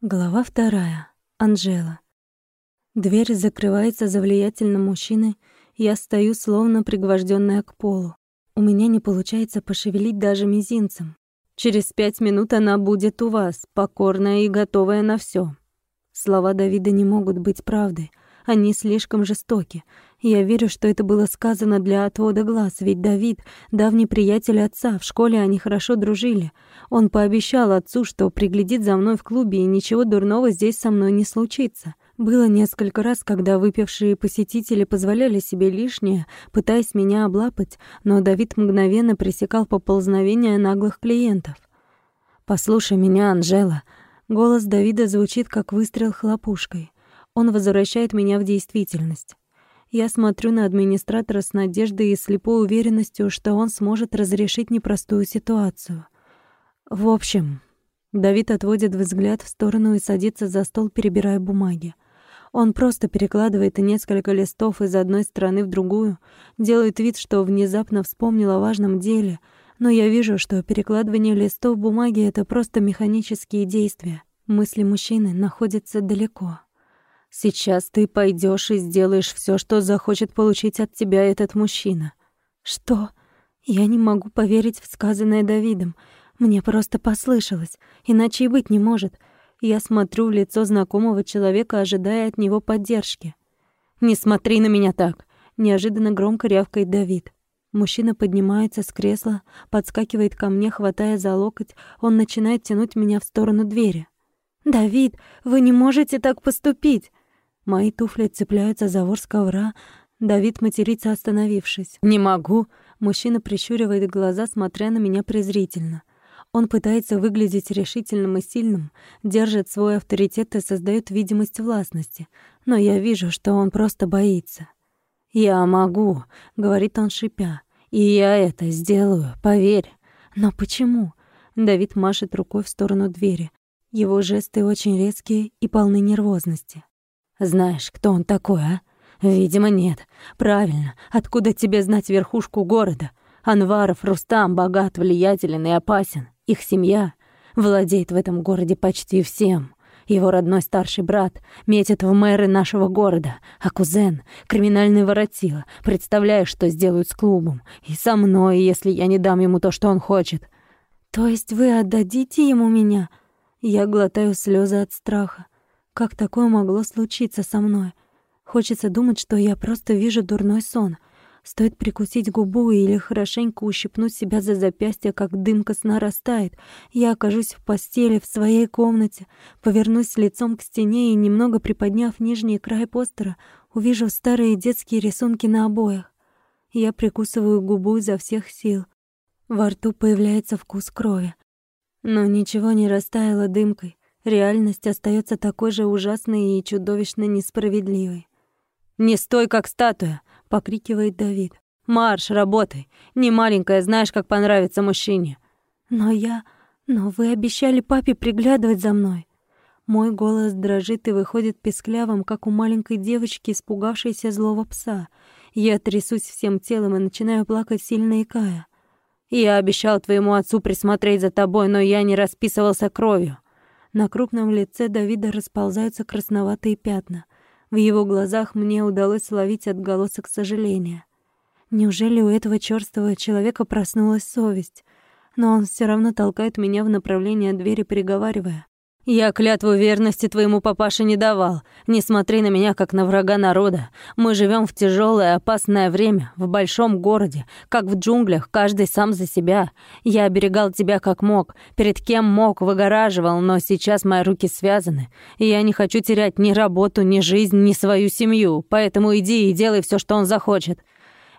Глава вторая. Анжела. Дверь закрывается за влиятельным мужчиной, я стою словно пригвожденная к полу. У меня не получается пошевелить даже мизинцем. Через пять минут она будет у вас, покорная и готовая на все. Слова Давида не могут быть правдой. Они слишком жестоки. Я верю, что это было сказано для отвода глаз, ведь Давид — давний приятель отца, в школе они хорошо дружили. Он пообещал отцу, что приглядит за мной в клубе, и ничего дурного здесь со мной не случится. Было несколько раз, когда выпившие посетители позволяли себе лишнее, пытаясь меня облапать, но Давид мгновенно пресекал поползновения наглых клиентов. «Послушай меня, Анжела». Голос Давида звучит, как выстрел хлопушкой. Он возвращает меня в действительность. Я смотрю на администратора с надеждой и слепой уверенностью, что он сможет разрешить непростую ситуацию. В общем, Давид отводит взгляд в сторону и садится за стол, перебирая бумаги. Он просто перекладывает несколько листов из одной стороны в другую, делает вид, что внезапно вспомнил о важном деле, но я вижу, что перекладывание листов бумаги — это просто механические действия. Мысли мужчины находятся далеко. Сейчас ты пойдешь и сделаешь все, что захочет получить от тебя этот мужчина. Что? Я не могу поверить в сказанное Давидом. Мне просто послышалось, иначе и быть не может. Я смотрю в лицо знакомого человека, ожидая от него поддержки. «Не смотри на меня так!» — неожиданно громко рявкает Давид. Мужчина поднимается с кресла, подскакивает ко мне, хватая за локоть. Он начинает тянуть меня в сторону двери. «Давид, вы не можете так поступить!» Мои туфли цепляются за ворс ковра. Давид матерится, остановившись. «Не могу!» Мужчина прищуривает глаза, смотря на меня презрительно. Он пытается выглядеть решительным и сильным, держит свой авторитет и создает видимость властности. Но я вижу, что он просто боится. «Я могу», — говорит он шипя. «И я это сделаю, поверь». «Но почему?» Давид машет рукой в сторону двери. Его жесты очень резкие и полны нервозности. Знаешь, кто он такой, а? Видимо, нет. Правильно. Откуда тебе знать верхушку города? Анваров Рустам богат, влиятелен и опасен. Их семья владеет в этом городе почти всем. Его родной старший брат метит в мэры нашего города, а кузен — криминальный воротила. Представляешь, что сделают с клубом? И со мной, если я не дам ему то, что он хочет. То есть вы отдадите ему меня? Я глотаю слезы от страха. Как такое могло случиться со мной? Хочется думать, что я просто вижу дурной сон. Стоит прикусить губу или хорошенько ущипнуть себя за запястье, как дымка сна растает. Я окажусь в постели, в своей комнате, повернусь лицом к стене и, немного приподняв нижний край постера, увижу старые детские рисунки на обоях. Я прикусываю губу изо всех сил. Во рту появляется вкус крови. Но ничего не растаяло дымкой. Реальность остается такой же ужасной и чудовищно несправедливой. «Не стой, как статуя!» — покрикивает Давид. «Марш, работай! Не маленькая, знаешь, как понравится мужчине!» «Но я... Но вы обещали папе приглядывать за мной!» Мой голос дрожит и выходит песклявым, как у маленькой девочки, испугавшейся злого пса. Я трясусь всем телом и начинаю плакать сильно икая. «Я обещал твоему отцу присмотреть за тобой, но я не расписывался кровью. На крупном лице Давида расползаются красноватые пятна. В его глазах мне удалось словить отголосок сожаления. Неужели у этого чёрствого человека проснулась совесть? Но он все равно толкает меня в направлении двери, приговаривая. Я клятву верности твоему папаше не давал. Не смотри на меня, как на врага народа. Мы живем в тяжелое, опасное время, в большом городе, как в джунглях, каждый сам за себя. Я оберегал тебя как мог, перед кем мог, выгораживал, но сейчас мои руки связаны, и я не хочу терять ни работу, ни жизнь, ни свою семью, поэтому иди и делай все, что он захочет».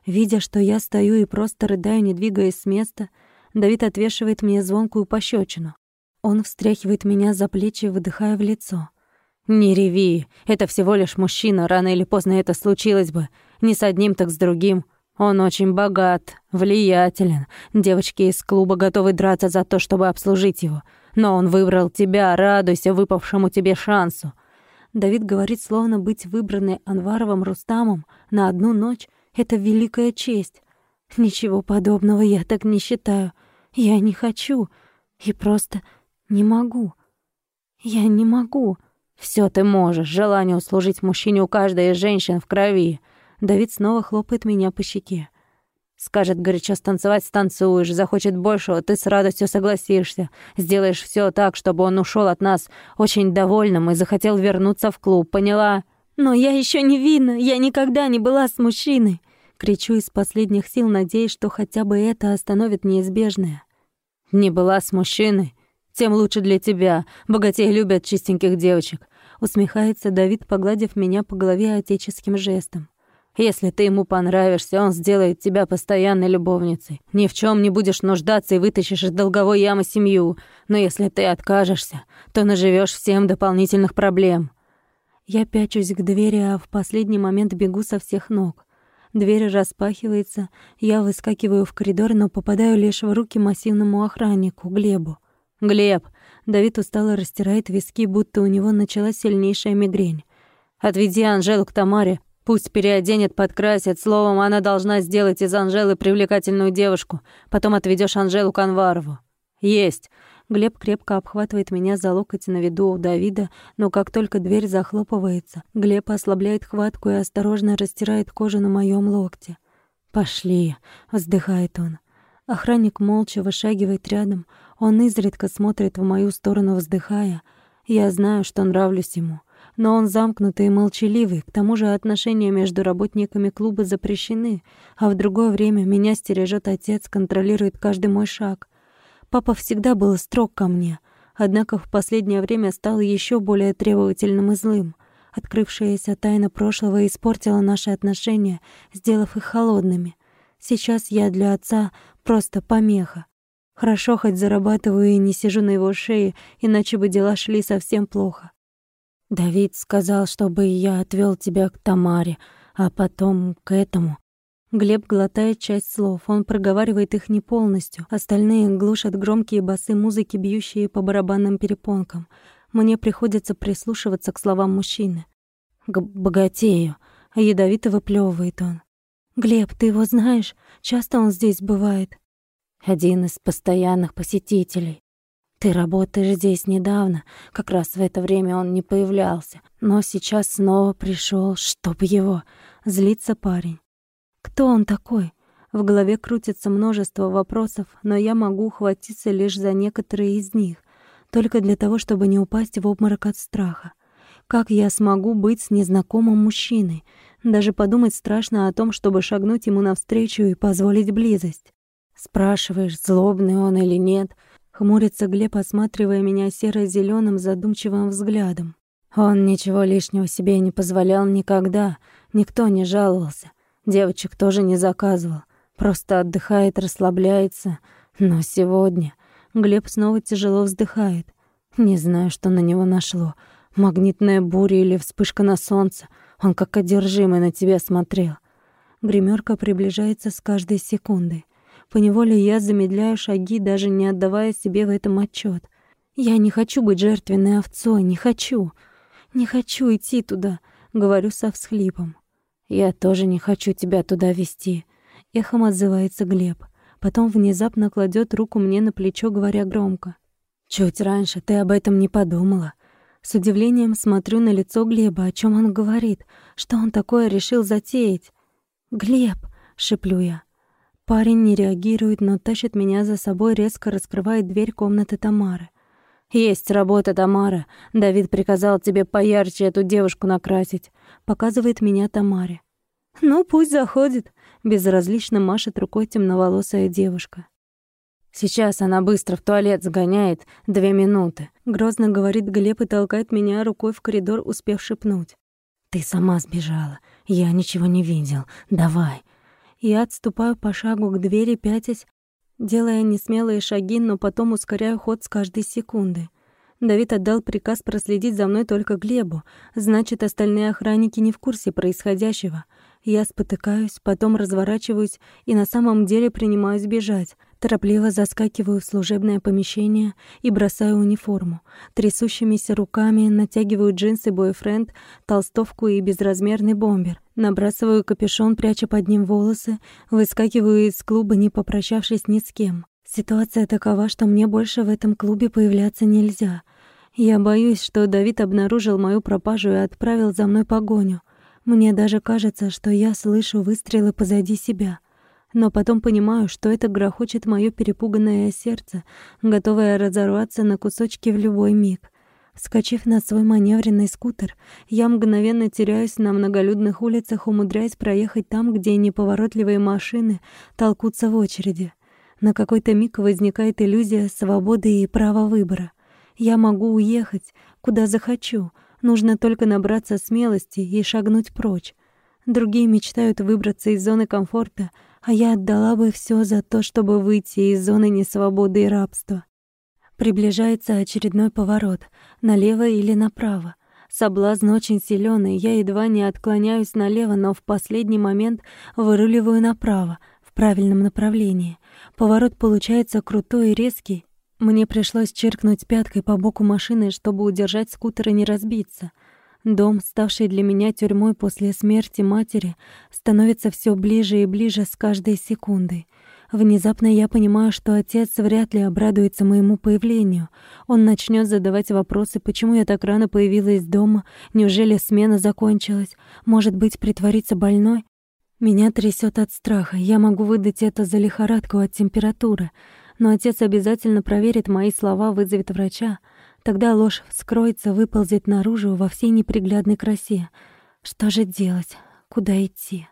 Видя, что я стою и просто рыдаю, не двигаясь с места, Давид отвешивает мне звонкую пощечину. Он встряхивает меня за плечи, выдыхая в лицо. «Не реви, это всего лишь мужчина, рано или поздно это случилось бы. Не с одним, так с другим. Он очень богат, влиятелен. Девочки из клуба готовы драться за то, чтобы обслужить его. Но он выбрал тебя, радуйся выпавшему тебе шансу». Давид говорит, словно быть выбранной Анваровым Рустамом на одну ночь — это великая честь. Ничего подобного я так не считаю. Я не хочу. И просто не могу. Я не могу. Все ты можешь. Желание услужить мужчине у каждой из женщин в крови. Давид снова хлопает меня по щеке. Скажет горячо станцевать, станцуешь. Захочет большего, ты с радостью согласишься. Сделаешь все так, чтобы он ушел от нас очень довольным и захотел вернуться в клуб. Поняла? Но я еще не видна. Я никогда не была с мужчиной. Кричу из последних сил, надеясь, что хотя бы это остановит неизбежное. Не была с мужчиной? Тем лучше для тебя. Богатеи любят чистеньких девочек. Усмехается Давид, погладив меня по голове отеческим жестом. Если ты ему понравишься, он сделает тебя постоянной любовницей. Ни в чем не будешь нуждаться и вытащишь из долговой ямы семью. Но если ты откажешься, то наживешь всем дополнительных проблем. Я пячусь к двери, а в последний момент бегу со всех ног. Дверь распахивается, я выскакиваю в коридор, но попадаю лишь в руки массивному охраннику, Глебу. «Глеб!» Давид устало растирает виски, будто у него началась сильнейшая мигрень. «Отведи Анжелу к Тамаре. Пусть переоденет, подкрасит. Словом, она должна сделать из Анжелы привлекательную девушку. Потом отведешь Анжелу к Анварову. Есть. Глеб крепко обхватывает меня за локоть на виду у Давида, но как только дверь захлопывается, Глеб ослабляет хватку и осторожно растирает кожу на моем локте. «Пошли», — вздыхает он. Охранник молча вышагивает рядом. Он изредка смотрит в мою сторону, вздыхая. Я знаю, что нравлюсь ему но он замкнутый и молчаливый, к тому же отношения между работниками клуба запрещены, а в другое время меня стережет отец, контролирует каждый мой шаг. Папа всегда был строг ко мне, однако в последнее время стал еще более требовательным и злым. Открывшаяся тайна прошлого испортила наши отношения, сделав их холодными. Сейчас я для отца просто помеха. Хорошо хоть зарабатываю и не сижу на его шее, иначе бы дела шли совсем плохо. Давид сказал, чтобы я отвел тебя к Тамаре, а потом к этому. Глеб глотает часть слов, он проговаривает их не полностью. Остальные глушат громкие басы музыки, бьющие по барабанным перепонкам. Мне приходится прислушиваться к словам мужчины. «К богатею», — ядовито выплёвывает он. «Глеб, ты его знаешь? Часто он здесь бывает?» «Один из постоянных посетителей. Ты работаешь здесь недавно, как раз в это время он не появлялся, но сейчас снова пришел, чтоб его. Злится парень. Кто он такой? В голове крутится множество вопросов, но я могу ухватиться лишь за некоторые из них, только для того, чтобы не упасть в обморок от страха. Как я смогу быть с незнакомым мужчиной? Даже подумать страшно о том, чтобы шагнуть ему навстречу и позволить близость. Спрашиваешь, злобный он или нет — Хмурится Глеб, осматривая меня серо зеленым задумчивым взглядом. Он ничего лишнего себе не позволял никогда, никто не жаловался. Девочек тоже не заказывал. Просто отдыхает, расслабляется. Но сегодня Глеб снова тяжело вздыхает. Не знаю, что на него нашло. Магнитная буря или вспышка на солнце. Он как одержимый на тебя смотрел. Гримерка приближается с каждой секундой. Поневоле я замедляю шаги, даже не отдавая себе в этом отчет. Я не хочу быть жертвенной овцой, не хочу. Не хочу идти туда, говорю со всхлипом. Я тоже не хочу тебя туда вести. Эхом отзывается Глеб. Потом внезапно кладет руку мне на плечо, говоря громко. Чуть раньше ты об этом не подумала. С удивлением смотрю на лицо Глеба, о чем он говорит, что он такое решил затеять. «Глеб!» — шеплю я. Парень не реагирует, но тащит меня за собой, резко раскрывает дверь комнаты Тамары. «Есть работа, Тамара. Давид приказал тебе поярче эту девушку накрасить». Показывает меня Тамаре. «Ну, пусть заходит», — безразлично машет рукой темноволосая девушка. «Сейчас она быстро в туалет сгоняет. Две минуты», — грозно говорит Глеб и толкает меня рукой в коридор, успев шепнуть. «Ты сама сбежала. Я ничего не видел. Давай, я отступаю по шагу к двери, пятясь, делая несмелые шаги, но потом ускоряю ход с каждой секунды. Давид отдал приказ проследить за мной только Глебу, значит, остальные охранники не в курсе происходящего. Я спотыкаюсь, потом разворачиваюсь и на самом деле принимаюсь бежать. Торопливо заскакиваю в служебное помещение и бросаю униформу. Трясущимися руками натягиваю джинсы бойфренд, толстовку и безразмерный бомбер. Набрасываю капюшон, пряча под ним волосы, выскакиваю из клуба, не попрощавшись ни с кем. Ситуация такова, что мне больше в этом клубе появляться нельзя. Я боюсь, что Давид обнаружил мою пропажу и отправил за мной погоню. Мне даже кажется, что я слышу выстрелы позади себя. Но потом понимаю, что это грохочет моё перепуганное сердце, готовое разорваться на кусочки в любой миг. Вскочив на свой маневренный скутер, я мгновенно теряюсь на многолюдных улицах, умудряясь проехать там, где неповоротливые машины толкутся в очереди. На какой-то миг возникает иллюзия свободы и права выбора. Я могу уехать, куда захочу, нужно только набраться смелости и шагнуть прочь. Другие мечтают выбраться из зоны комфорта, а я отдала бы все за то, чтобы выйти из зоны несвободы и рабства. Приближается очередной поворот, налево или направо. Соблазн очень силён, и я едва не отклоняюсь налево, но в последний момент выруливаю направо, в правильном направлении. Поворот получается крутой и резкий, мне пришлось черкнуть пяткой по боку машины, чтобы удержать скутер и не разбиться. Дом, ставший для меня тюрьмой после смерти матери, становится все ближе и ближе с каждой секундой. Внезапно я понимаю, что отец вряд ли обрадуется моему появлению. Он начнет задавать вопросы, почему я так рано появилась дома, неужели смена закончилась, может быть, притвориться больной? Меня трясет от страха, я могу выдать это за лихорадку от температуры но отец обязательно проверит мои слова, вызовет врача. Тогда ложь вскроется, выползет наружу во всей неприглядной красе. Что же делать? Куда идти?